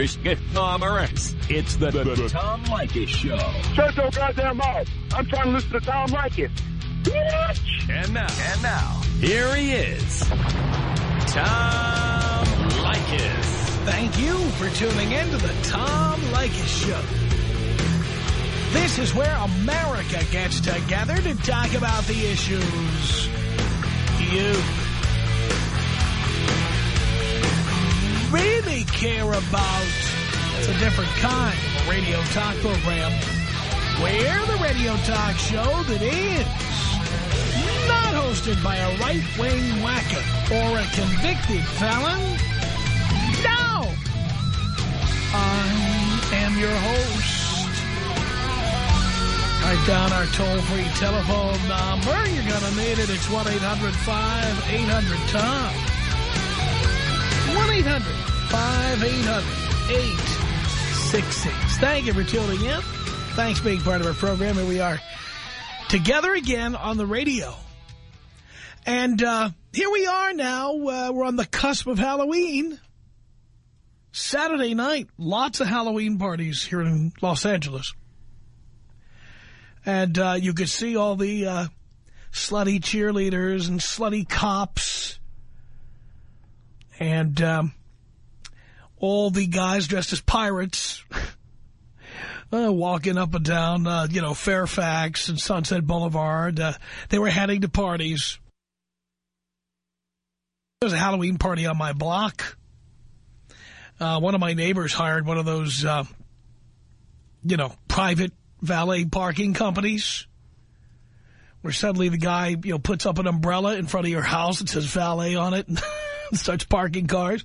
Here's Tom Morris. It's the, the, the Tom Leykis Show. Shut your goddamn mouth. I'm trying to listen to Tom Leykis. Bitch! And now, and now, here he is, Tom Leykis. Thank you for tuning in to the Tom Leykis Show. This is where America gets together to talk about the issues you really care about. It's a different kind of a radio talk program. We're the radio talk show that is not hosted by a right-wing whacker or a convicted felon. No! I am your host. Write down our toll-free telephone number. You're going to need it. It's 1-800-5800-TOM. 1-800-5800-866. Thank you for tuning in. Thanks for being part of our program. Here we are together again on the radio. And uh, here we are now. Uh, we're on the cusp of Halloween. Saturday night, lots of Halloween parties here in Los Angeles. And uh, you could see all the uh, slutty cheerleaders and slutty cops. And um, all the guys dressed as pirates uh, walking up and down, uh, you know, Fairfax and Sunset Boulevard. Uh, they were heading to parties. There was a Halloween party on my block. Uh, one of my neighbors hired one of those, uh, you know, private valet parking companies where suddenly the guy, you know, puts up an umbrella in front of your house and says valet on it and starts parking cars.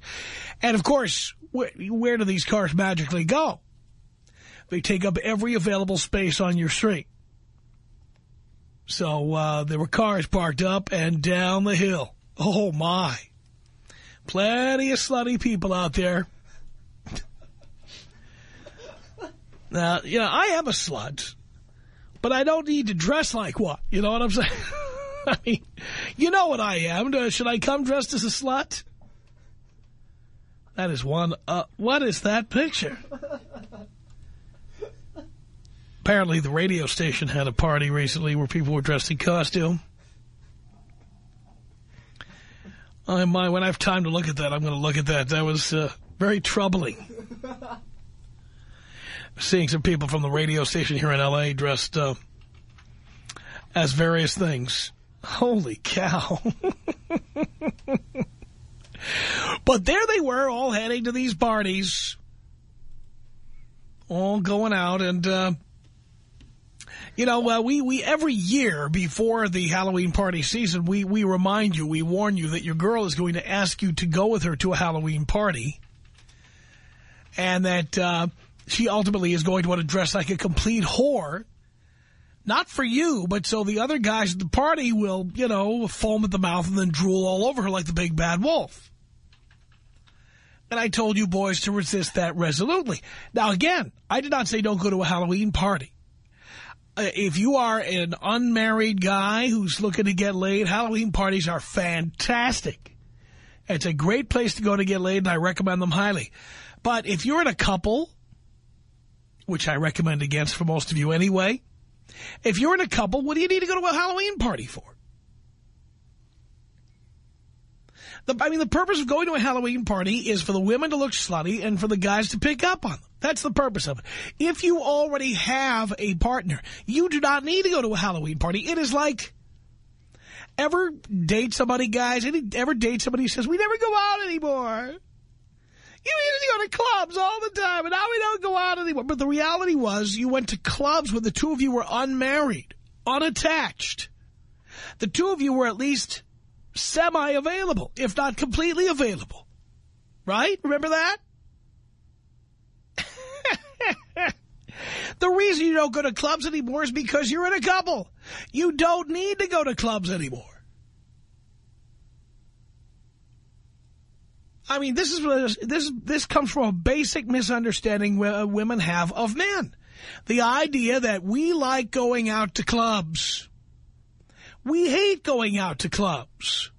And, of course, where, where do these cars magically go? They take up every available space on your street. So uh, there were cars parked up and down the hill. Oh, my. Plenty of slutty people out there. Now, you know, I am a slut, but I don't need to dress like one. You know what I'm saying? Mean, you know what I am. Should I come dressed as a slut? That is one. Uh, what is that picture? Apparently, the radio station had a party recently where people were dressed in costume. I might, when I have time to look at that, I'm going to look at that. That was uh, very troubling. Seeing some people from the radio station here in L.A. dressed uh, as various things. Holy cow. but there they were, all heading to these parties. All going out and... Uh, you know, uh, we, we every year before the Halloween party season, we, we remind you, we warn you that your girl is going to ask you to go with her to a Halloween party. And that uh, she ultimately is going to want to dress like a complete whore. Not for you, but so the other guys at the party will, you know, foam at the mouth and then drool all over her like the big bad wolf. And I told you boys to resist that resolutely. Now, again, I did not say don't go to a Halloween party. Uh, if you are an unmarried guy who's looking to get laid, Halloween parties are fantastic. It's a great place to go to get laid, and I recommend them highly. But if you're in a couple, which I recommend against for most of you anyway, if you're in a couple, what do you need to go to a Halloween party for? The, I mean, the purpose of going to a Halloween party is for the women to look slutty and for the guys to pick up on them. That's the purpose of it. If you already have a partner, you do not need to go to a Halloween party. It is like, ever date somebody, guys? Any ever date somebody who says, we never go out anymore? You used to go to clubs all the time, and now we don't go out anymore. But the reality was you went to clubs where the two of you were unmarried, unattached. The two of you were at least semi-available, if not completely available. Right? Remember that? the reason you don't go to clubs anymore is because you're in a couple. You don't need to go to clubs anymore. I mean, this is this this comes from a basic misunderstanding uh, women have of men. The idea that we like going out to clubs. We hate going out to clubs.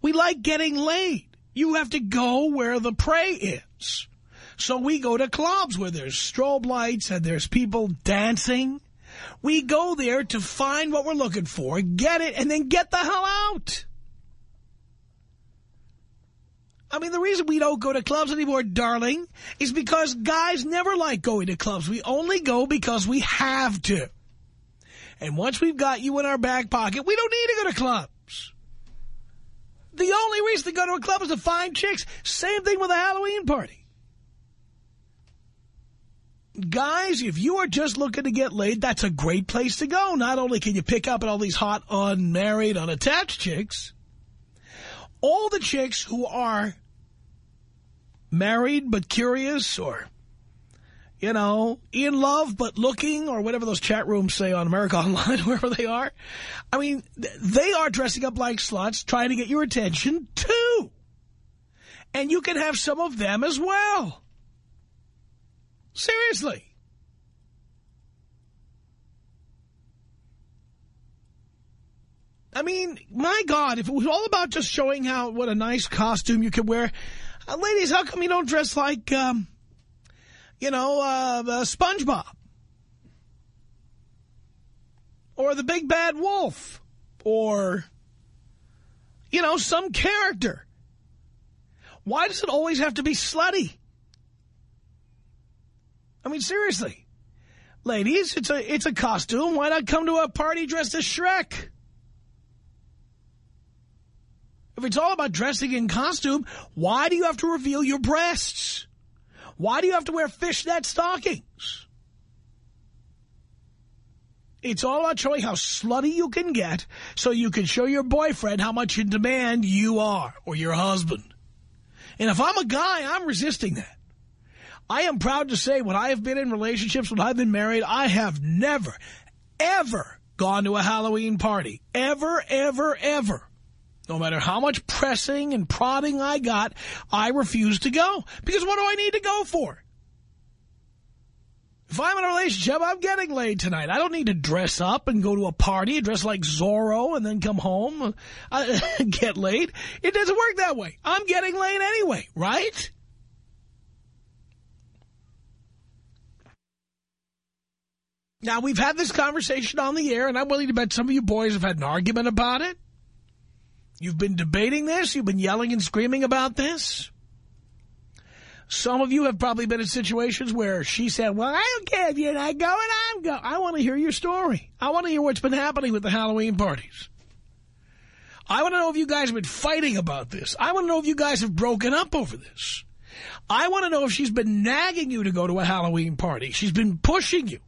We like getting laid. You have to go where the prey is. So we go to clubs where there's strobe lights and there's people dancing. We go there to find what we're looking for, get it, and then get the hell out. I mean, the reason we don't go to clubs anymore, darling, is because guys never like going to clubs. We only go because we have to. And once we've got you in our back pocket, we don't need to go to clubs. The only reason to go to a club is to find chicks. Same thing with a Halloween party. Guys, if you are just looking to get laid, that's a great place to go. Not only can you pick up at all these hot, unmarried, unattached chicks, all the chicks who are married but curious or, you know, in love but looking or whatever those chat rooms say on America Online, wherever they are. I mean, they are dressing up like sluts trying to get your attention too. And you can have some of them as well. Seriously. I mean, my God, if it was all about just showing how what a nice costume you could wear, uh, ladies, how come you don't dress like, um, you know, uh, uh, SpongeBob? Or the Big Bad Wolf? Or, you know, some character? Why does it always have to be slutty? I mean, seriously. Ladies, it's a it's a costume. Why not come to a party dressed as Shrek? If it's all about dressing in costume, why do you have to reveal your breasts? Why do you have to wear fishnet stockings? It's all about showing how slutty you can get so you can show your boyfriend how much in demand you are or your husband. And if I'm a guy, I'm resisting that. I am proud to say when I have been in relationships, when I've been married, I have never, ever gone to a Halloween party. Ever, ever, ever. No matter how much pressing and prodding I got, I refuse to go. Because what do I need to go for? If I'm in a relationship, I'm getting laid tonight. I don't need to dress up and go to a party, dress like Zorro, and then come home uh, get laid. It doesn't work that way. I'm getting laid anyway, right? Now, we've had this conversation on the air, and I'm willing to bet some of you boys have had an argument about it. You've been debating this. You've been yelling and screaming about this. Some of you have probably been in situations where she said, well, I don't care if you're not going, I'm going. I want to hear your story. I want to hear what's been happening with the Halloween parties. I want to know if you guys have been fighting about this. I want to know if you guys have broken up over this. I want to know if she's been nagging you to go to a Halloween party. She's been pushing you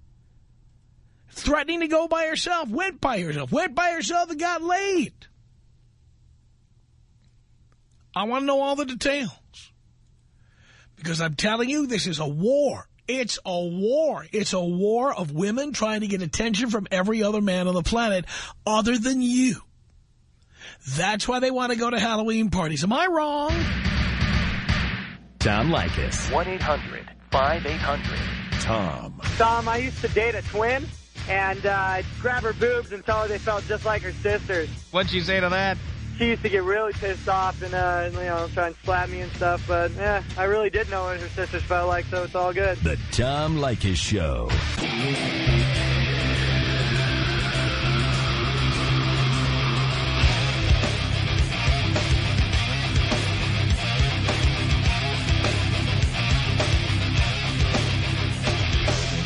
threatening to go by herself, went by herself, went by herself and got laid. I want to know all the details. Because I'm telling you, this is a war. It's a war. It's a war of women trying to get attention from every other man on the planet other than you. That's why they want to go to Halloween parties. Am I wrong? Tom Leykis. 1-800-5800-TOM. Tom, I used to date a twin and uh, grab her boobs and tell her they felt just like her sisters. What'd she say to that? She used to get really pissed off and, uh, you know, try and slap me and stuff. But, yeah, I really did know what her sisters felt like, so it's all good. The Tom Leykis Show.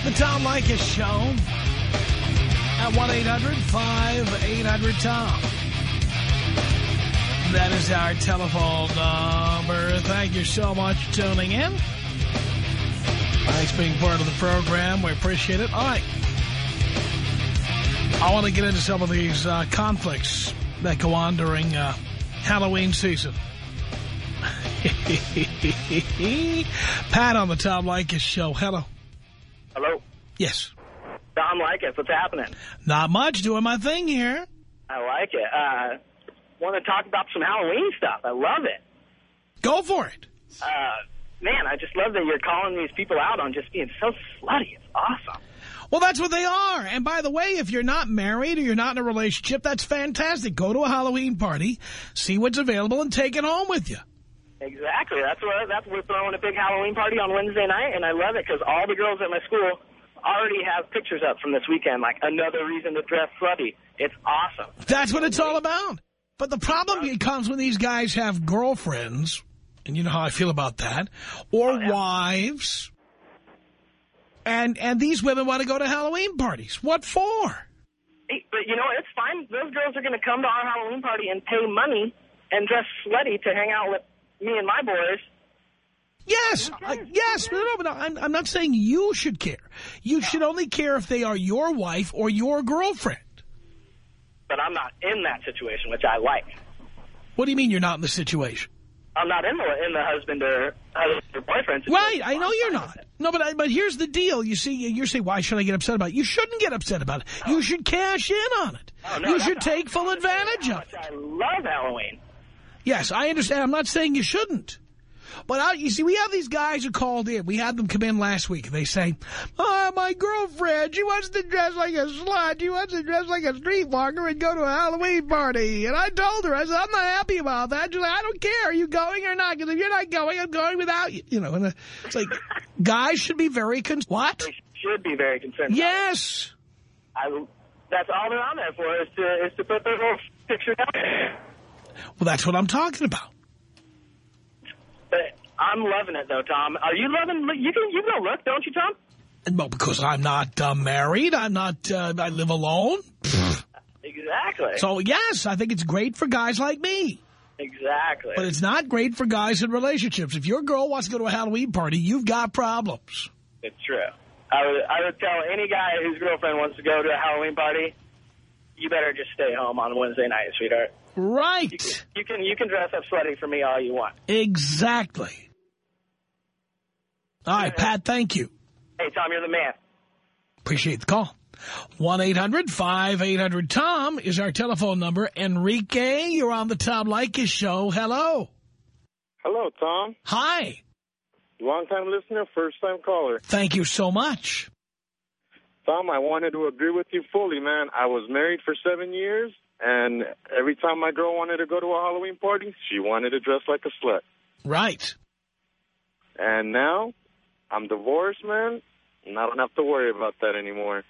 The Tom Leykis Show at 1-800-5800-TOM. That is our telephone number. Thank you so much for tuning in. Thanks for being part of the program. We appreciate it. All right. I want to get into some of these uh, conflicts that go on during uh, Halloween season. Pat on the Tom Leykis show. Hello. Hello. Yes. Tom Leykis, what's happening? Not much. Doing my thing here. I like it. Uh, want to talk about some Halloween stuff. I love it. Go for it. Uh, man, I just love that you're calling these people out on just being so slutty. It's awesome. Well, that's what they are. And by the way, if you're not married or you're not in a relationship, that's fantastic. Go to a Halloween party, see what's available, and take it home with you. Exactly. That's what. That's we're throwing a big Halloween party on Wednesday night, and I love it because all the girls at my school already have pictures up from this weekend. Like another reason to dress slutty. It's awesome. That's what it's all about. But the problem becomes when these guys have girlfriends, and you know how I feel about that, or Oh, yeah. wives, and and these women want to go to Halloween parties. What for? But you know, it's fine. Those girls are going to come to our Halloween party and pay money and dress slutty to hang out with me and my boys. Yes, I, yes, no, no, but I'm, I'm not saying you should care. You should only care if they are your wife or your girlfriend. But I'm not in that situation, which I like. What do you mean you're not in the situation? I'm not in the in the husband or husband or boyfriend. situation. Right, I know you're not. No, but I, but here's the deal. You see, you're saying, why should I get upset about it? You shouldn't get upset about it. You should cash in on it. Oh, no, you should take full advantage of it. I love Halloween. Yes, I understand. I'm not saying you shouldn't. But I, you see, we have these guys who called in. We had them come in last week. They say, oh, my girlfriend, she wants to dress like a slut. She wants to dress like a streetwalker and go to a Halloween party. And I told her, I said, I'm not happy about that. She's like, I don't care. Are you going or not? Because if you're not going, I'm going without you. You know, and uh, it's like, guys should be very con- What? They should be very concerned. Yes. I, that's all they're on there for is to is to put their little picture there. Well, that's what I'm talking about. I'm loving it though, Tom. Are you loving? You can you can look, don't you, Tom? Well, because I'm not uh, married. I'm not, uh, I live alone. Exactly. So, yes, I think it's great for guys like me. exactly. But it's not great for guys in relationships. If your girl wants to go to a Halloween party, you've got problems. It's true. I would I would tell any guy whose girlfriend wants to go to a Halloween party, you better just stay home on Wednesday night, sweetheart. Right. You can you can dress up sweaty for me all you want. Exactly. All right, Pat, thank you. Hey, Tom, you're the man. Appreciate the call. 1-800-5800-TOM is our telephone number. Enrique, you're on the Tom Leykis show. Hello. Hello, Tom. Hi. Long-time listener, first-time caller. Thank you so much. Tom, I wanted to agree with you fully, man. I was married for seven years, and every time my girl wanted to go to a Halloween party, she wanted to dress like a slut. Right. And now, I'm divorced, man, and I don't have to worry about that anymore.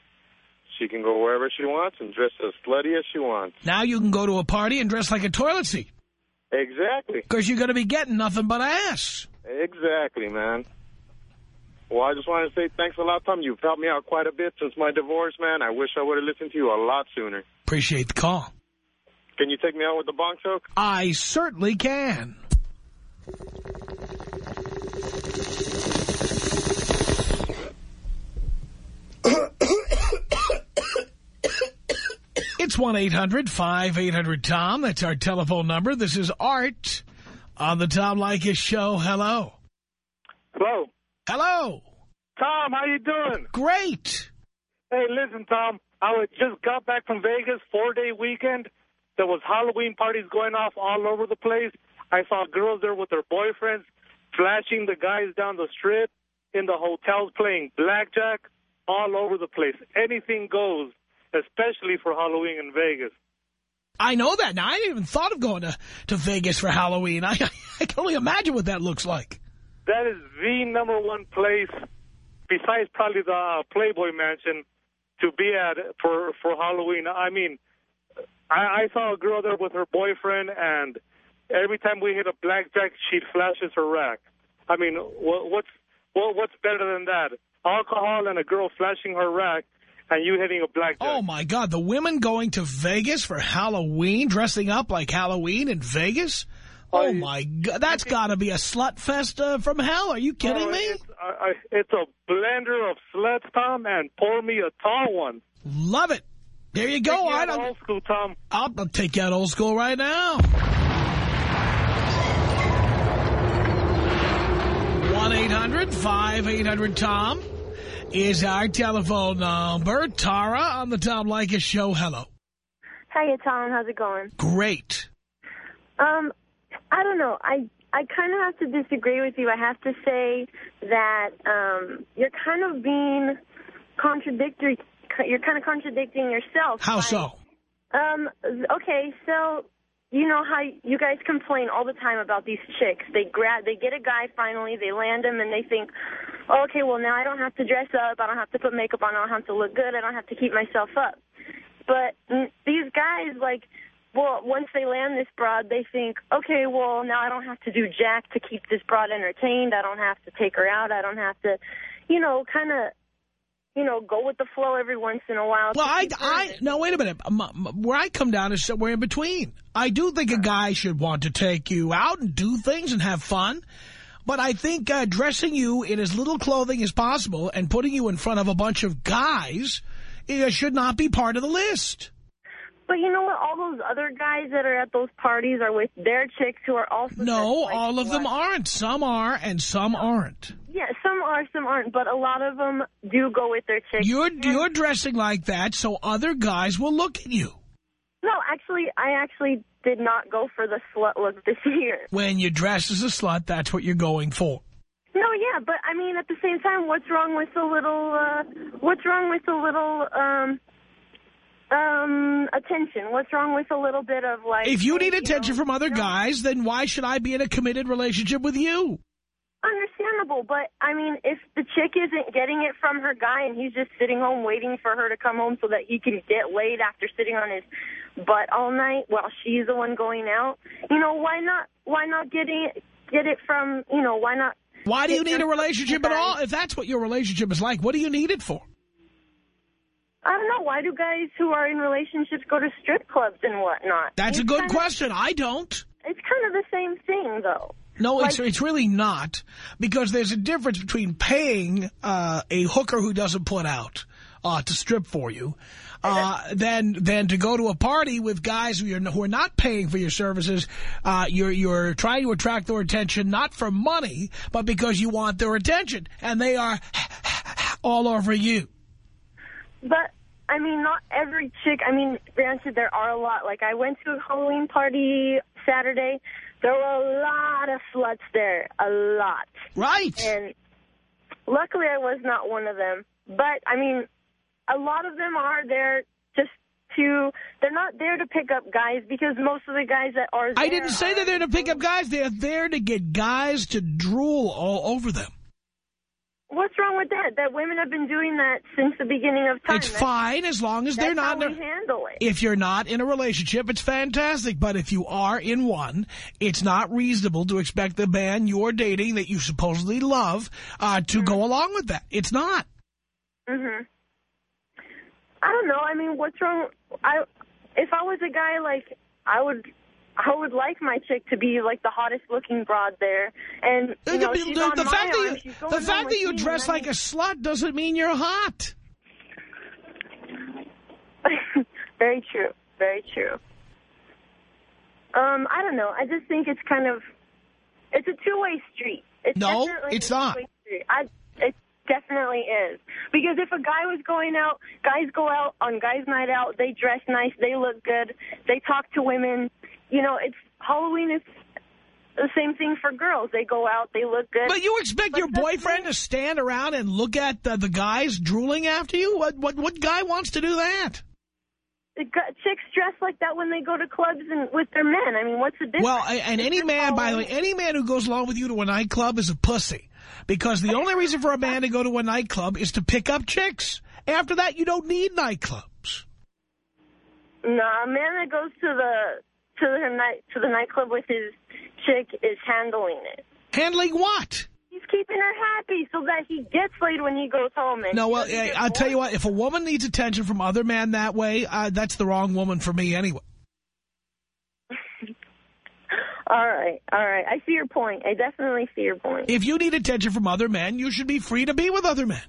She can go wherever she wants and dress as slutty as she wants. Now you can go to a party and dress like a toilet seat Exactly. because you're going to be getting nothing but ass. Exactly, man. Well, I just wanted to say thanks a lot, Tom. You've helped me out quite a bit since my divorce, man. I wish I would have listened to you a lot sooner. Appreciate the call. Can you take me out with the bong choke? I certainly can. It's 1-800-5800-TOM. That's our telephone number. This is Art on the Tom Leykis Show. Hello. Hello. Hello. Tom, how you doing? Great. Hey, listen, Tom. I just got back from Vegas, four-day weekend. There was Halloween parties going off all over the place. I saw girls there with their boyfriends, flashing the guys down the strip, in the hotels playing blackjack, all over the place. Anything goes, especially for Halloween in Vegas. I know that. Now, I didn't even thought of going to, to Vegas for Halloween. I, I can only imagine what that looks like. That is the number one place, besides probably the uh, Playboy Mansion, to be at for for Halloween. I mean, I, I saw a girl there with her boyfriend, and every time we hit a blackjack, she flashes her rack. I mean, what, what's what, what's better than that? Alcohol and a girl flashing her rack, and you hitting a blackjack. Oh, my God. The women going to Vegas for Halloween, dressing up like Halloween in Vegas? Oh, my God. That's got to be a slut fest uh, from hell. Are you kidding Uh, me? It's, I, I, it's a blender of sluts, Tom, and pour me a tall one. Love it. There you go. Take right, out I'll, old school, Tom. I'll, I'll take you out old school right now. 1-800-5800-TOM is our telephone number. Tara on the Tom Leykis show. Hello. Hiya, Tom. How's it going? Great. Um, I don't know. I I kind of have to disagree with you. I have to say that um, you're kind of being contradictory. You're kind of contradicting yourself. How by- so? Um. Okay. So you know how you guys complain all the time about these chicks. They grab, they get a guy finally, they land him, and they think, oh, okay, well now I don't have to dress up, I don't have to put makeup on, I don't have to look good, I don't have to keep myself up. But these guys, like, well, once they land this broad, they think, okay, well now I don't have to do jack to keep this broad entertained. I don't have to take her out. I don't have to, you know, kind of you know, go with the flow every once in a while. Well, I, I, no, wait a minute. Where I come down is somewhere in between. I do think a guy should want to take you out and do things and have fun. But I think uh, dressing you in as little clothing as possible and putting you in front of a bunch of guys uh, should not be part of the list. But you know what? All those other guys that are at those parties are with their chicks who are also... No, all of them aren't. Some are and some aren't. Yeah, some are, some aren't, but a lot of them do go with their chicks. You're, you're dressing like that so other guys will look at you. No, actually, I actually did not go for the slut look this year. When you dress as a slut, that's what you're going for. No, yeah, but I mean, at the same time, what's wrong with a little, uh, what's wrong with a little, um, um, attention? What's wrong with a little bit of like... If you need attention know, from other guys, then why should I be in a committed relationship with you? Understandable, but I mean, if the chick isn't getting it from her guy and he's just sitting home waiting for her to come home so that he can get laid after sitting on his butt all night while she's the one going out, you know, why not, why not get it, get it from, you know, why not... Why do you need a relationship at all? If that's what your relationship is like, what do you need it for? I don't know. Why do guys who are in relationships go to strip clubs and whatnot? That's it's a good question. I don't. It's kind of the same thing, though. No, like, it's it's really not, because there's a difference between paying uh, a hooker who doesn't put out uh, to strip for you, uh, than than to go to a party with guys who are who are not paying for your services. Uh, you're you're trying to attract their attention not for money, but because you want their attention, and they are all over you. But I mean, not every chick. I mean, granted, there are a lot. Like I went to a Halloween party Saturday. There were a lot of sluts there, a lot. Right. And luckily I was not one of them. But, I mean, a lot of them are there just to, they're not there to pick up guys because most of the guys that are I didn't say they're there to pick up guys. They're there to get guys to drool all over them. What's wrong with that? That women have been doing that since the beginning of time. It's that's, fine as long as they're not. How we handle it. If you're not in a relationship, it's fantastic. But if you are in one, it's not reasonable to expect the man you're dating that you supposedly love uh, to mm -hmm. go along with that. It's not. Mm-hmm. I don't know. I mean, what's wrong? I if I was a guy like I would I would like my chick to be like the hottest looking broad there. And you know, the, she's the, on the my fact arm. that you, the fact that you dress like a slut doesn't mean you're hot. Very true. Very true. Um, I don't know. I just think it's kind of it's a two-way street. It's no, it's not. I, it definitely is. Because if a guy was going out, guys go out on guys' night out, they dress nice, they look good, they talk to women, you know, it's Halloween is the same thing for girls. They go out, they look good. But you expect but your boyfriend to stand around and look at the, the guys drooling after you? What, what, what guy wants to do that? Chicks dress like that when they go to clubs and with their men. I mean, what's the difference? Well, and any man, by the way, any man who goes along with you to a nightclub is a pussy. Because the only reason for a man to go to a nightclub is to pick up chicks. After that, you don't need nightclubs. Nah, a man that goes to the to the night to the nightclub with his chick is handling it. Handling what? He's keeping her happy so that he gets laid when he goes home. And no, well, I'll tell you what. If a woman needs attention from other men that way, uh, that's the wrong woman for me anyway. all right, all right. I see your point. I definitely see your point. If you need attention from other men, you should be free to be with other men.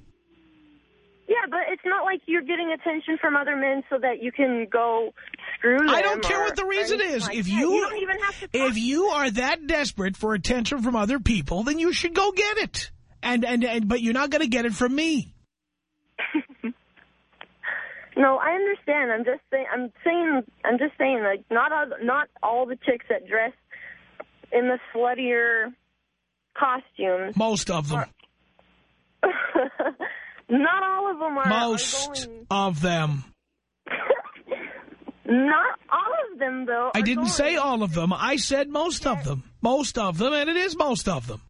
Yeah, but it's not like you're getting attention from other men so that you can go screw them. I don't care what the reason is. Like if that. you, you don't even have to if you are that desperate for attention from other people, then you should go get it. And and and but you're not going to get it from me. no, I understand. I'm just saying. I'm saying. I'm just saying. Like not all, not all the chicks that dress in the sluttier costumes. Most of them. Are Not all of them are. Most are going... of them. Not all of them, though. I didn't say all of them. I said most of them. Most of them, and it is most of them.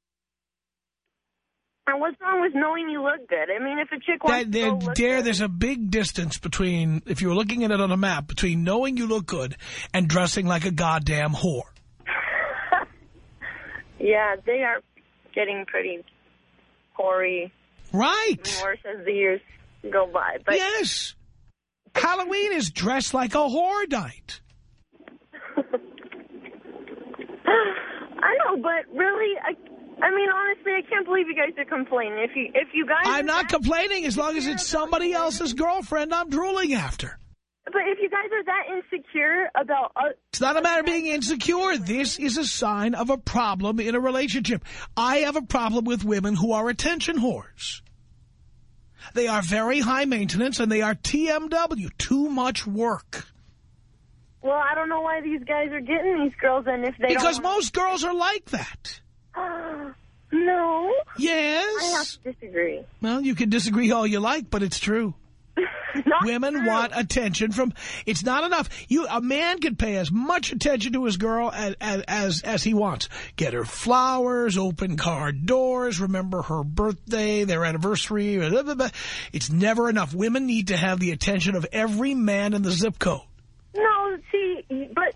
And what's wrong with knowing you look good? I mean, if a chick wants That, to there, there, good, there's a big distance between, if you were looking at it on a map, between knowing you look good and dressing like a goddamn whore. yeah, they are getting pretty hoary Right. more as the years go by. But yes. Halloween is dressed like a whore night. I know, but really, I, I mean, honestly, I can't believe you guys are complaining. If you, if you guys, I'm not complaining as long as it's somebody else's girlfriend I'm drooling after. But if you guys are that insecure about, uh, It's not a matter of being insecure. This is a sign of a problem in a relationship. I have a problem with women who are attention whores. They are very high maintenance and they are TMW, too much work. well, I don't know why these guys are getting these girls, and if they Because most girls are like that. no, I have Yes. to disagree. Well, you can disagree all you like, but it's true. Not Women true. want attention from. It's not enough. You a man can pay as much attention to his girl as as as, as he wants. Get her flowers, open car doors, remember her birthday, their anniversary. Blah, blah, blah. It's never enough. Women need to have the attention of every man in the zip code. No, see, but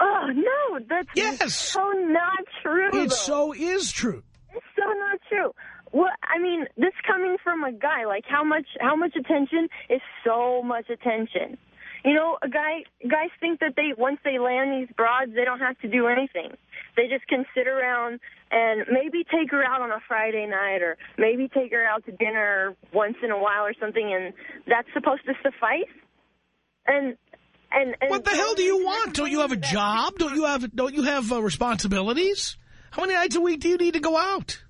oh no, that's Yes. so not true. It though. so is true. It's so not true. Well, I mean, this coming from a guy, like how much how much attention is so much attention. You know, a guy guys think that they once they land these broads, they don't have to do anything. They just can sit around and maybe take her out on a Friday night, or maybe take her out to dinner once in a while or something, and that's supposed to suffice. And and, and What the hell do you want? Don't you have a job? Don't you have don't you have uh, responsibilities? How many nights a week do you need to go out?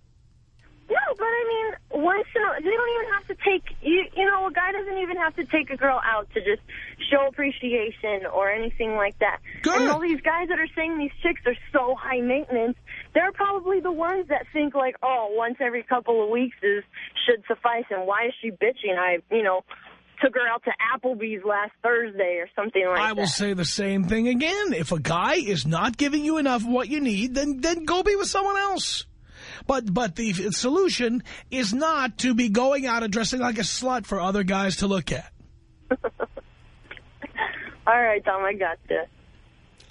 No, but I mean, once in a, they don't even have to take you. You know, a guy doesn't even have to take a girl out to just show appreciation or anything like that. Good. And all these guys that are saying these chicks are so high maintenance, they're probably the ones that think like, oh, once every couple of weeks is should suffice. And why is she bitching? I, you know, took her out to Applebee's last Thursday or something like that. I that. will say the same thing again. If a guy is not giving you enough of what you need, then then go be with someone else. But but the solution is not to be going out and dressing like a slut for other guys to look at. all right, Tom, I got this.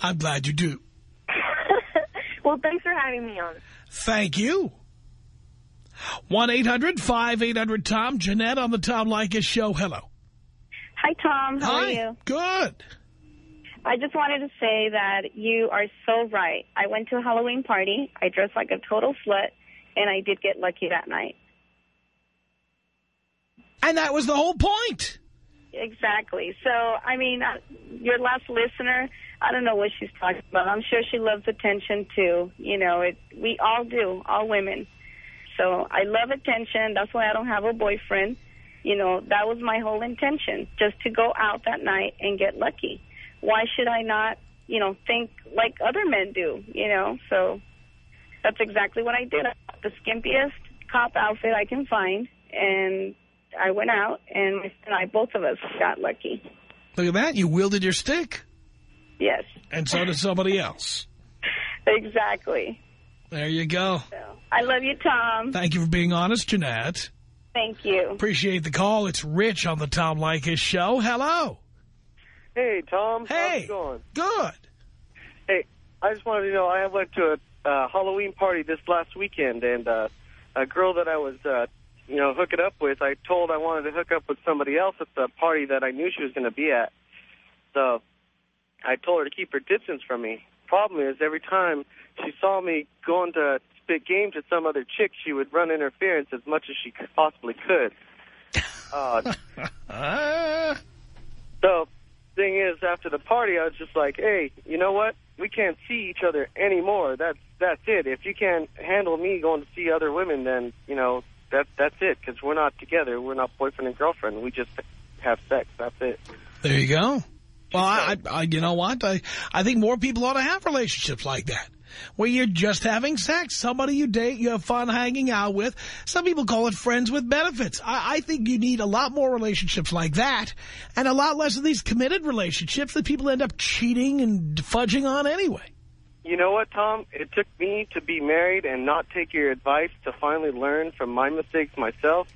I'm glad you do. well, thanks for having me on. Thank you. 1-800-5800-TOM. Jeanette on the Tom Leykis show. Hello. Hi, Tom. How Hi. are you? Good. I just wanted to say that you are so right. I went to a Halloween party. I dressed like a total slut, and I did get lucky that night. And that was the whole point. Exactly. So, I mean, uh, your last listener, I don't know what she's talking about. I'm sure she loves attention, too. You know, it, we all do, all women. So I love attention. That's why I don't have a boyfriend. You know, that was my whole intention, just to go out that night and get lucky. Why should I not, you know, think like other men do, you know? So that's exactly what I did. I bought the skimpiest cop outfit I can find, and I went out, and my and I, both of us got lucky. Look at that. You wielded your stick. Yes, And so did somebody else. exactly. There you go. So I love you, Tom. Thank you for being honest, Jeanette. Thank you. Appreciate the call. It's Rich on the Tom Leykis show. Hello. Hey, Tom. How's Hey. it going? Good. Hey, I just wanted to know, I went to a uh, Halloween party this last weekend, and uh, a girl that I was, uh, you know, hooking up with, I told I wanted to hook up with somebody else at the party that I knew she was going to be at. So I told her to keep her distance from me. Problem is, every time she saw me going to spit games with some other chick, she would run interference as much as she possibly could. Uh, So, thing is, after the party, I was just like, hey, you know what? We can't see each other anymore. That's that's it. If you can't handle me going to see other women, then you know that that's it. Because we're not together. We're not boyfriend and girlfriend. We just have sex. That's it. there you go. Well, I, I, you know what? I, I think more people ought to have relationships like that. Where you're just having sex. Somebody you date, you have fun hanging out with. Some people call it friends with benefits. I, I think you need a lot more relationships like that and a lot less of these committed relationships that people end up cheating and fudging on anyway. You know what, Tom? It took me to be married and not take your advice to finally learn from my mistakes myself.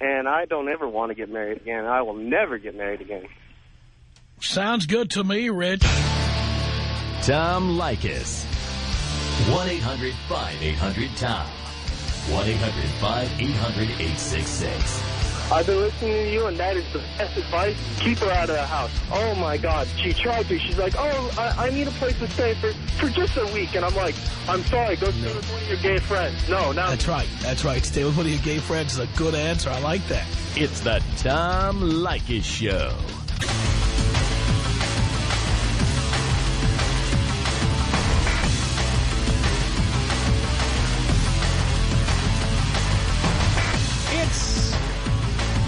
And I don't ever want to get married again. I will never get married again. Sounds good to me, Rich. Tom Leykis. 1-800-5800-TOM. 1-800-5800-866. I've been listening to you, and that is the best advice. Keep her out of the house. Oh, my God. She tried to. She's like, oh, I, I need a place to stay for, for just a week. And I'm like, I'm sorry. Go stay with one of your gay friends. No, no. That's right. That's right. Stay with one of your gay friends is a good answer. I like that. It's the Tom Leykis Show.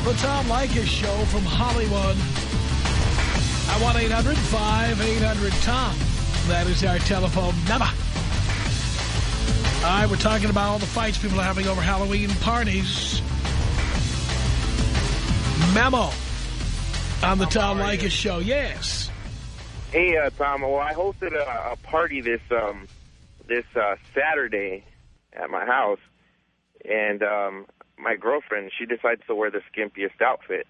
The Tom Leykis Show from Hollywood. At 1-800-5800-TOM. That is our telephone number. All right, we're talking about all the fights people are having over Halloween parties. Memo on the Tom Leykis Show. Yes. Hey, uh, Tom. Well, I hosted a, a party this um, this uh, Saturday at my house, and um, my girlfriend she decides to wear the skimpiest outfit.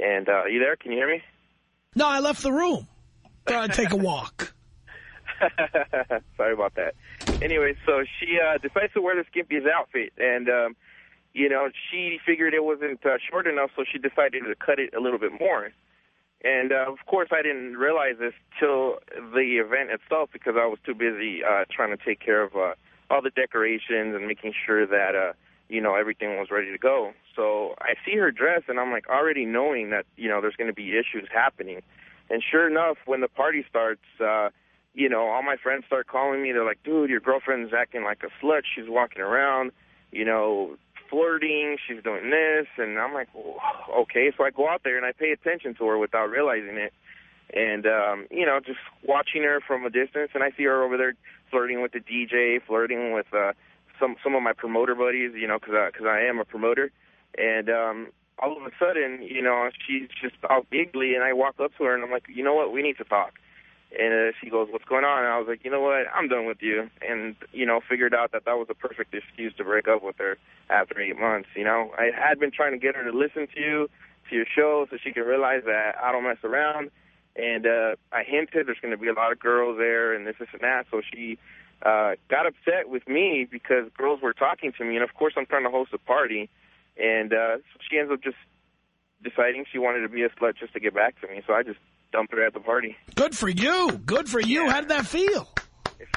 And uh, you there? Can you hear me? No, I left the room. Thought I'd take a walk. Sorry about that. Anyway, so she uh, decides to wear the skimpiest outfit, and um, you know she figured it wasn't uh, short enough, so she decided to cut it a little bit more. And uh, of course, I didn't realize this till the event itself because I was too busy uh, trying to take care of uh, all the decorations and making sure that uh, you know everything was ready to go. So I see her dress, and I'm like already knowing that you know there's going to be issues happening. And sure enough, when the party starts, uh, you know, all my friends start calling me. They're like, "Dude, your girlfriend's acting like a slut. She's walking around, you know, flirting. She's doing this." And I'm like, "Okay." So I go out there and I pay attention to her without realizing it. And um, you know, just watching her from a distance, and I see her over there flirting with the DJ, flirting with uh, some some of my promoter buddies, you know, because because I, am a promoter. And um, all of a sudden, you know, she's just all giggly, and I walk up to her and I'm like, "You know what? We need to talk." And uh, she goes, what's going on? And I was like, you know what? I'm done with you. And, you know, figured out that that was a perfect excuse to break up with her after eight months. You know, I had been trying to get her to listen to you, to your show, so she could realize that I don't mess around. And uh, I hinted there's going to be a lot of girls there and this, this, and that. So she uh, got upset with me because girls were talking to me. And, of course, I'm trying to host a party. And uh, so she ends up just deciding she wanted to be a slut just to get back to me. So I just dumped her at the party. Good for you. Good for you. Yeah. How did that feel?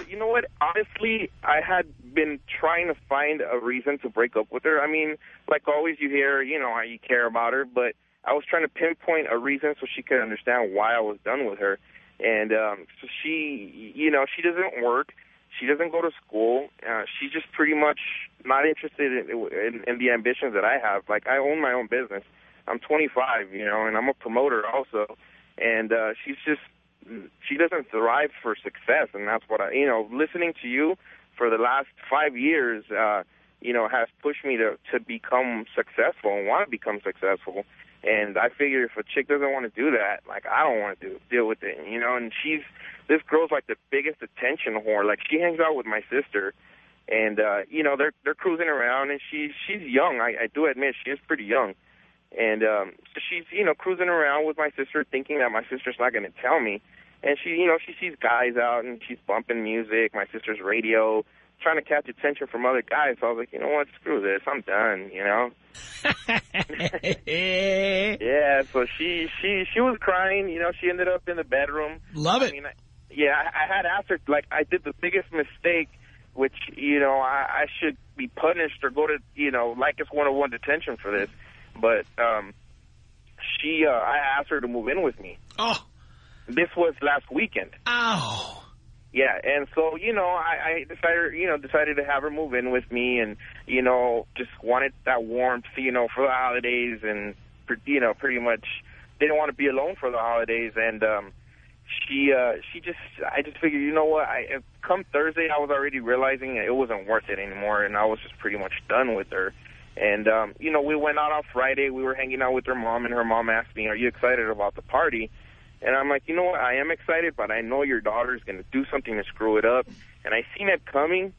You know what? Honestly, I had been trying to find a reason to break up with her. I mean, like always you hear, you know, how you care about her, but I was trying to pinpoint a reason so she could understand why I was done with her. And um, so she, you know, she doesn't work. She doesn't go to school. Uh, she's just pretty much not interested in, in, in the ambitions that I have. Like, I own my own business. I'm 25, you know, and I'm a promoter also and uh, she's just she doesn't thrive for success, and that's what I you know listening to you for the last five years, uh, you know, has pushed me to to become successful and want to become successful. And I figure if a chick doesn't want to do that, like I don't want to do deal with it, you know. And she's this girl's like the biggest attention whore. Like she hangs out with my sister, and uh, you know they're they're cruising around, and she's she's young. I, I do admit she is pretty young and um, she's, you know, cruising around with my sister thinking that my sister's not going to tell me. And she, you know, she sees guys out and she's bumping music, my sister's radio, trying to catch attention from other guys. So I was like, you know what, screw this, I'm done, you know. yeah, so she she she was crying, you know, she ended up in the bedroom. Love it. I mean, I, yeah, I, I had asked her, like, I did the biggest mistake, which, you know, I, I should be punished or go to, you know, like it's one-on-one detention for this. But um, she, uh, I asked her to move in with me. Oh. This was last weekend. Ow. Yeah, and so, you know, I, I decided, you know, decided to have her move in with me and, you know, just wanted that warmth, you know, for the holidays and, you know, pretty much didn't want to be alone for the holidays. And um, she uh, she just I just figured, you know what? I come Thursday, I was already realizing it wasn't worth it anymore, and I was just pretty much done with her. And um, you know, we went out on Friday. We were hanging out with her mom, and her mom asked me, "Are you excited about the party?" And I'm like, you know what? I am excited, but I know your daughter's going to do something to screw it up. And I seen it coming,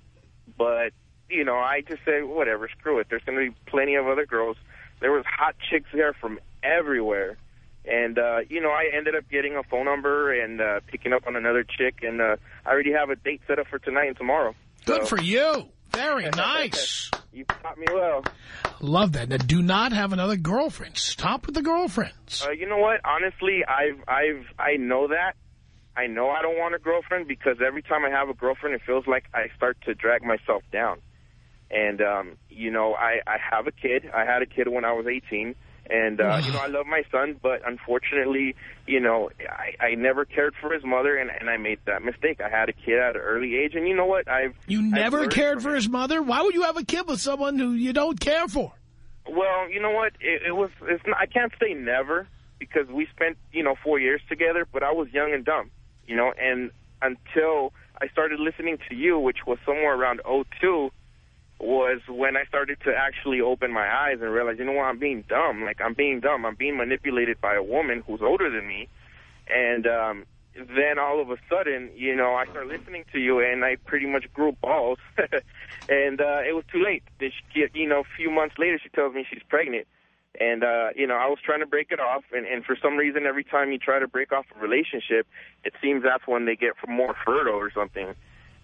but, you know, I just said, whatever, screw it. There's going to be plenty of other girls. There was hot chicks there from everywhere. And, uh, you know, I ended up getting a phone number and uh, picking up on another chick. And uh, I already have a date set up for tonight and tomorrow. Good so. for you. Very nice. you taught me well. Love that. Now, do not have another girlfriend. Stop with the girlfriends. Uh, you know what? Honestly, I've, I've, I know that. I know I don't want a girlfriend because every time I have a girlfriend, it feels like I start to drag myself down. And, um, you know, I, I have a kid. I had a kid when I was 18. And, uh, you know, I love my son, but unfortunately, you know, I, I never cared for his mother, and, and I made that mistake. I had a kid at an early age, and you know what? I've You I've never cared for his mother? Why would you have a kid with someone who you don't care for? Well, you know what? It, it was. It's not, I can't say never because we spent you know four years together, but I was young and dumb, you know. And until I started listening to you, which was somewhere around '02, was when I started to actually open my eyes and realize, you know what, I'm being dumb. Like I'm being dumb. I'm being manipulated by a woman who's older than me, and um, then all of a sudden, you know, I started listening to you, and I pretty much grew balls. and uh, it was too late. She, you know, a few months later, she tells me she's pregnant. And, uh, you know, I was trying to break it off, and, and for some reason, every time you try to break off a relationship, it seems that's when they get more fertile or something.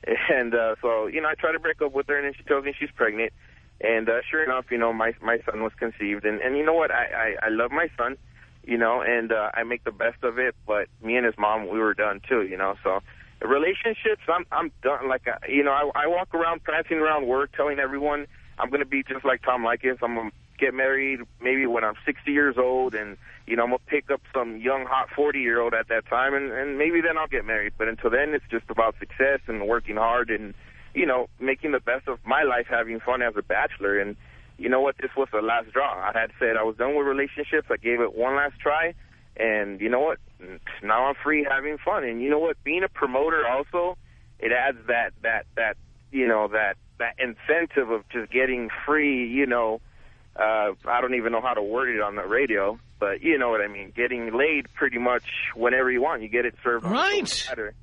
And uh, so, you know, I try to break up with her, and then she tells me she's pregnant. And uh, sure enough, you know, my my son was conceived. And, and you know what? I, I, I love my son, you know, and uh, I make the best of it. But me and his mom, we were done, too, you know. So relationships, I'm I'm done. Like, uh, you know, I, I walk around prancing around work telling everyone I'm going to be just like Tom Leykis. I'm to get married maybe when I'm 60 years old, and, you know, I'm going to pick up some young, hot 40-year-old at that time, and, and maybe then I'll get married. But until then, it's just about success and working hard and, you know, making the best of my life, having fun as a bachelor. And you know what? This was the last draw. I had said I was done with relationships. I gave it one last try. And you know what? Now I'm free having fun. And you know what? Being a promoter also, it adds that, that, that, you know, that, that incentive of just getting free, you know, uh, I don't even know how to word it on the radio, but you know what I mean. Getting laid pretty much whenever you want. You get it served on Right. a platter.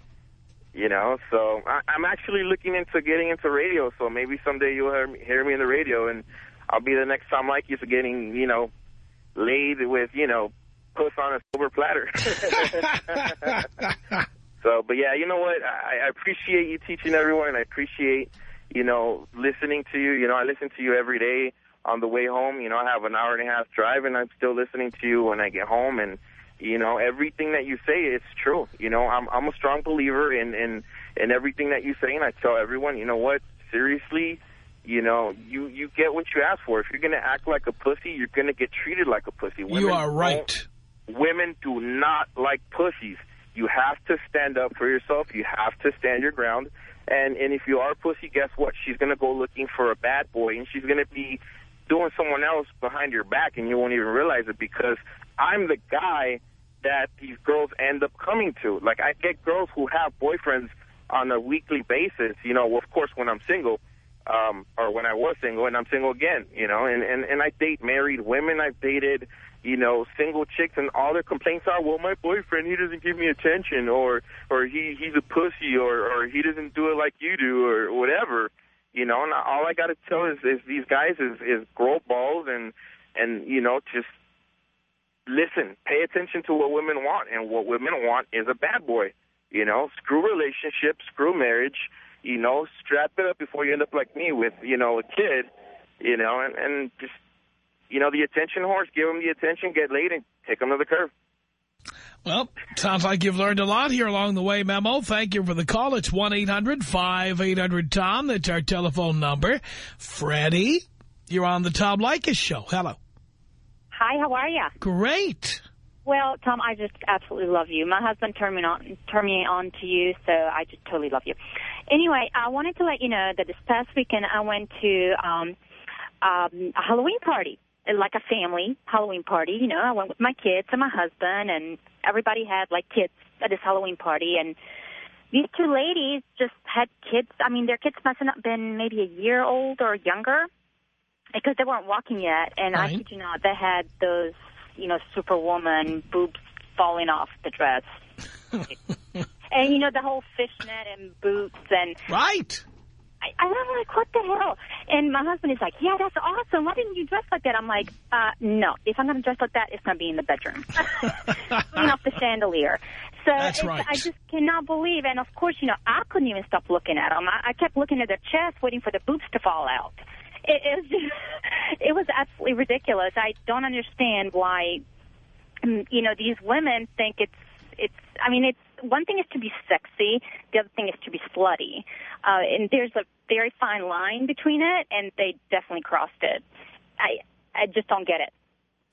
You know, so I, I'm actually looking into getting into radio. So maybe someday you'll hear me, hear me in the radio, and I'll be the next Tom Leykis getting, you know, laid with, you know, puss on a silver platter. so, but yeah, you know what? I, I appreciate you teaching everyone, and I appreciate, you know, listening to you. You know, I listen to you every day on the way home. You know, I have an hour and a half drive, and I'm still listening to you when I get home, and you know, everything that you say is true. You know, I'm I'm a strong believer in in in everything that you say, and I tell everyone, you know what? Seriously, you know, you you get what you ask for. If you're gonna act like a pussy, you're gonna get treated like a pussy. Women You are right. Women do not like pussies. You have to stand up for yourself. You have to stand your ground. And and if you are a pussy, guess what? She's gonna go looking for a bad boy, and she's gonna be doing someone else behind your back, and you won't even realize it because I'm the guy that these girls end up coming to. Like I get girls who have boyfriends on a weekly basis. You know, of course, when I'm single, um, or when I was single, and I'm single again. You know, and and and I date married women. I've dated, you know, single chicks, and all their complaints are, well, my boyfriend he doesn't give me attention, or or he he's a pussy, or or he doesn't do it like you do, or whatever. You know, and all I got to tell is, is these guys is is grow balls and and you know just listen, pay attention to what women want, and what women want is a bad boy. You know, screw relationships, screw marriage. You know, strap it up before you end up like me with you know a kid. You know, and and just you know the attention horse, give them the attention, get laid, and take them to the curve. Well, sounds like you've learned a lot here along the way, Memo. Thank you for the call. It's 1-800-5800-TOM. That's our telephone number. Freddie, you're on the Tom Leykis show. Hello. Hi, how are you? Great. Well, Tom, I just absolutely love you. My husband turned me on turned me on to you, so I just totally love you. Anyway, I wanted to let you know that this past weekend I went to um, um, a Halloween party, like a family Halloween party. You know, I went with my kids and my husband, and everybody had like kids at this Halloween party, and these two ladies just had kids. I mean, their kids must have not been maybe a year old or younger because they weren't walking yet. And I Right. kid you not, they had those, you know, superwoman boobs falling off the dress. and, you know, the whole fishnet and boots and... Right. I, I'm like, what the hell? And my husband is like, yeah, that's awesome. Why didn't you dress like that? I'm like, uh, no. If I'm going to dress like that, it's going to be in the bedroom. Hanging off the chandelier. So That's it's, right. I just cannot believe. And, of course, you know, I couldn't even stop looking at them. I, I kept looking at their chest, waiting for the boobs to fall out. It, it, was just, it was absolutely ridiculous. I don't understand why, mm, you know, these women think it's, it's, I mean, it's, one thing is to be sexy, the other thing is to be slutty. Uh, and there's a very fine line between it, and they definitely crossed it. I, I just don't get it.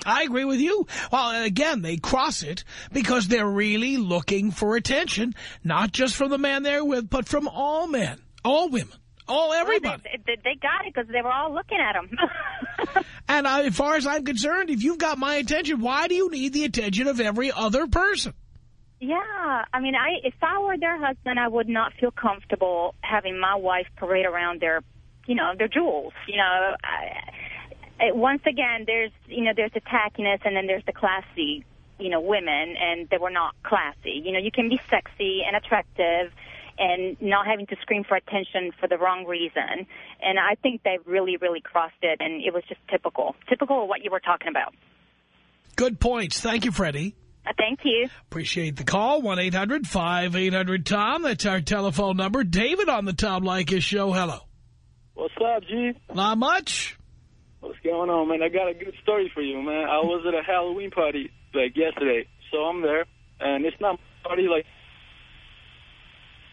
I agree with you. Well, again, they cross it because they're really looking for attention, not just from the man they're with, but from all men, all women, all everybody. They, they, they got it because they were all looking at them. And uh, as far as I'm concerned, if you've got my attention, why do you need the attention of every other person? Yeah, I mean, I if I were their husband, I would not feel comfortable having my wife parade around their, you know, their jewels. You know, I, once again, there's you know there's the tackiness, and then there's the classy, you know, women, and they were not classy. You know, you can be sexy and attractive. And not having to scream for attention for the wrong reason. And I think they really, really crossed it, and it was just typical. Typical of what you were talking about. Good points. Thank you, Freddie. Uh, thank you. Appreciate the call. 1-800-5800-TOM. That's our telephone number. David on the Tom Leykis show. Hello. What's up, G? Not much. What's going on, man? I got a good story for you, man. I was at a Halloween party, like, yesterday. So I'm there, and it's not a party like...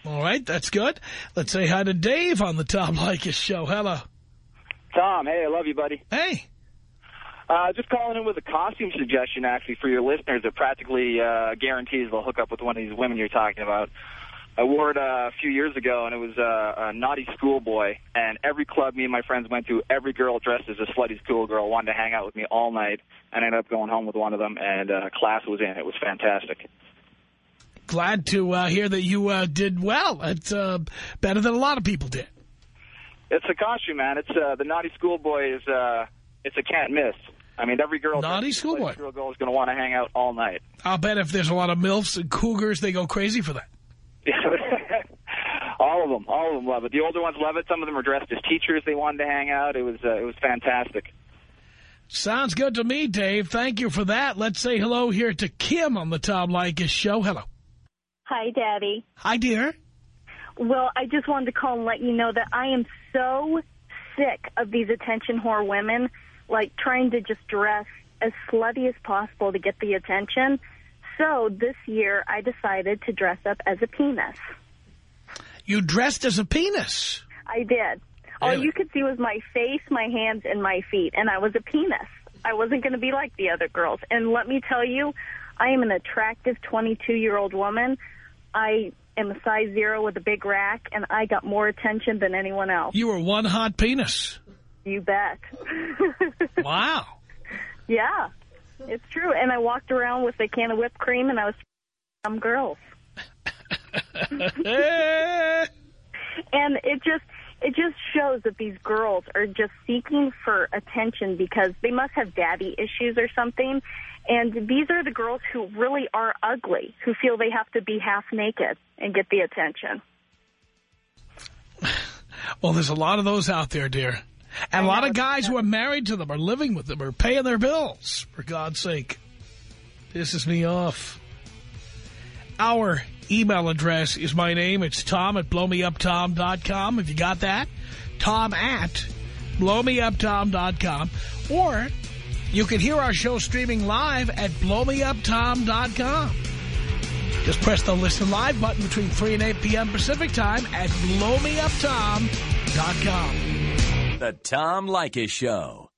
All right, that's good. Let's say hi to Dave on the Tom Leykis show. Hello. Tom, hey, I love you, buddy. Hey. Uh, just calling in with a costume suggestion, actually, for your listeners that practically uh, guarantees they'll hook up with one of these women you're talking about. I wore it uh, a few years ago, and it was uh, a naughty schoolboy. And every club me and my friends went to, every girl dressed as a slutty schoolgirl wanted to hang out with me all night. And I ended up going home with one of them, and uh, class was in. It was fantastic. Glad to uh, hear that you uh, did well. It's uh, better than a lot of people did. It's a costume, man. It's uh, the naughty schoolboy is uh, it's a can't miss. I mean, every girl Naughty dressed as a slutty schoolboy. schoolgirl is going to want to hang out all night. I'll bet if there's a lot of MILFs and cougars, they go crazy for that. all of them, all of them love it. The older ones love it. Some of them are dressed as teachers. They wanted to hang out. It was uh, it was fantastic. Sounds good to me, Dave. Thank you for that. Let's say hello here to Kim on the Tom Leykis show. Hello. Hi, Daddy. Hi, dear. Well, I just wanted to call and let you know that I am so sick of these attention whore women, like trying to just dress as slutty as possible to get the attention. So this year I decided to dress up as a penis. You dressed as a penis. I did. All Really? you could see was my face, my hands, and my feet, and I was a penis. I wasn't going to be like the other girls. And let me tell you, I am an attractive 22-year-old woman. I am a size zero with a big rack, and I got more attention than anyone else. You were one hot penis. You bet. Wow. yeah, it's true. And I walked around with a can of whipped cream, and I was some girls. and it just it just shows that these girls are just seeking for attention because they must have daddy issues or something. And these are the girls who really are ugly, who feel they have to be half naked and get the attention. Well, there's a lot of those out there, dear. And a lot of guys who are married to them are living with them are paying their bills. For God's sake. Pisses me off. Our email address is my name. It's Tom at blowmeuptom.com. If you got that, Tom at blowmeuptom.com. Or you can hear our show streaming live at blowmeuptom.com. Just press the listen live button between 3 and 8 p.m. Pacific time at blowmeuptom.com. The Tom Leykis Show.